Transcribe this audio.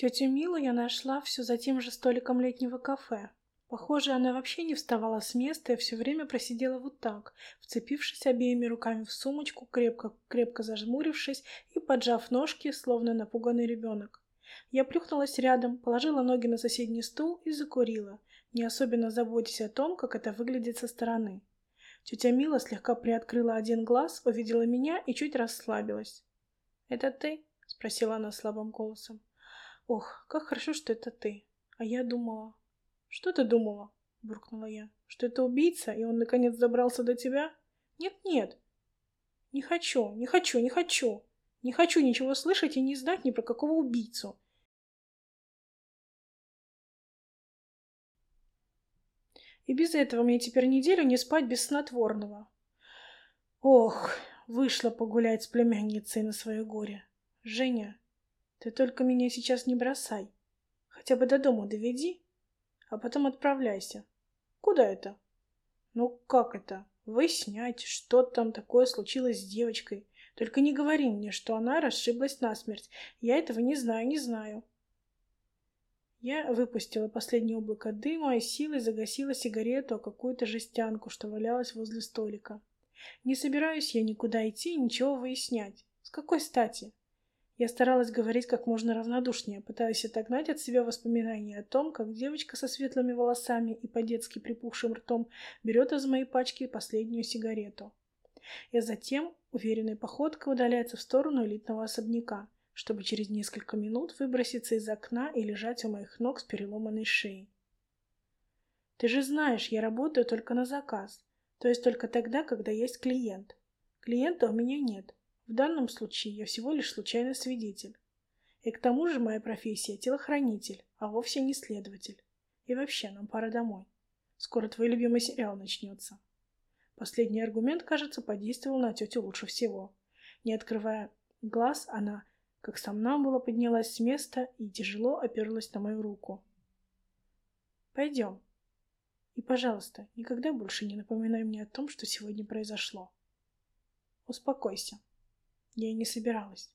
Тетю Милу я нашла все за тем же столиком летнего кафе. Похоже, она вообще не вставала с места и все время просидела вот так, вцепившись обеими руками в сумочку, крепко-крепко зажмурившись и поджав ножки, словно напуганный ребенок. Я плюхнулась рядом, положила ноги на соседний стул и закурила, не особенно заботясь о том, как это выглядит со стороны. Тетя Мила слегка приоткрыла один глаз, увидела меня и чуть расслабилась. «Это ты?» — спросила она слабым голосом. «Ох, как хорошо, что это ты. А я думала...» «Что ты думала?» — буркнула я. «Что это убийца, и он наконец добрался до тебя?» «Нет-нет. Не хочу, не хочу, не хочу. Не хочу ничего слышать и не знать ни про какого убийцу. И без этого мне теперь неделю не спать без снотворного. Ох, вышла погулять с племянницей на свое горе. Женя, ты только меня сейчас не бросай. Хотя бы до дома доведи, а потом отправляйся. Куда это? Ну как это? Выяснять, что там такое случилось с девочкой. Только не говори мне, что она расшиблась насмерть. Я этого не знаю, не знаю. Я выпустила последнее облако дыма и силой загасила сигарету о какую-то жестянку, что валялась возле столика. Не собираюсь я никуда идти и ничего выяснять. С какой стати? Я старалась говорить как можно равнодушнее, пытаясь отогнать от себя воспоминания о том, как девочка со светлыми волосами и по-детски припухшим ртом берет из моей пачки последнюю сигарету. И затем уверенной походкой удаляется в сторону элитного особняка — чтобы через несколько минут выброситься из окна и лежать у моих ног с переломанной шеей. Ты же знаешь, я работаю только на заказ, то есть только тогда, когда есть клиент. Клиента у меня нет. В данном случае я всего лишь случайный свидетель. И к тому же моя профессия — телохранитель, а вовсе не следователь. И вообще, нам пора домой. Скоро твой любимый сериал начнется. Последний аргумент, кажется, подействовал на тетю лучше всего. Не открывая глаз, она как сомнамбула поднялась с места и тяжело оперлась на мою руку. «Пойдем. И, пожалуйста, никогда больше не напоминай мне о том, что сегодня произошло. Успокойся. Я и не собиралась.